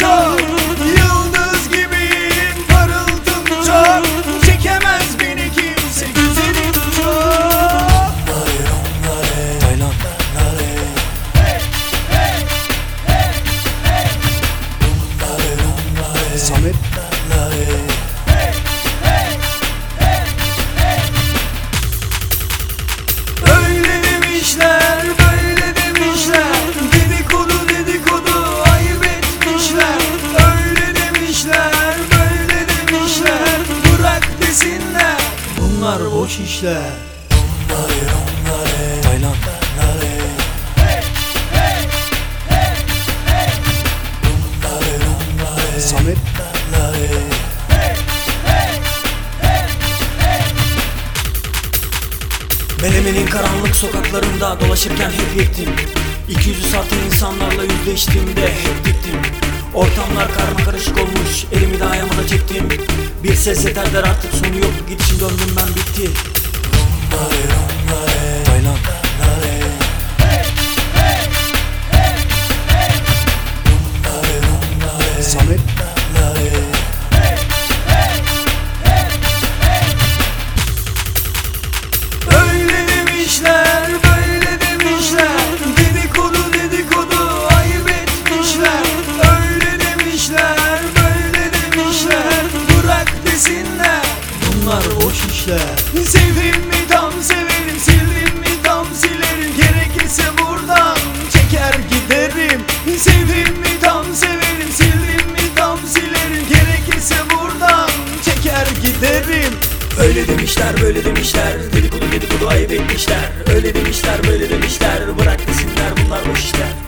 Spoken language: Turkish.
parıldıkça Yıldız gibiyim parıldıkça Çekemez beni kimse güzelim çok Tayland Samet. Bunlar boş işler. Taylan Samet. Menemenin karanlık sokaklarında dolaşırken hep yektim 200'ü sartan insanlarla yüzleştiğimde hep diktim Ortamlar karma karışık olmuş elimi de ayağıma da çektim. Bir ses yeter der artık sonu yok. Gidişim döndüm ben bitti. Taylan Bırak desinler Bunlar boş işler. Sevdim mi tam severim, sildim mi tam silerim. Gerekirse buradan çeker giderim. Sevdim mi tam severim, sildim mi tam silerim. Gerekirse buradan çeker giderim. Öyle demişler böyle demişler. Dedikodu dedikodu ayıp etmişler. Öyle demişler böyle demişler. Bırak desinler bunlar boş işler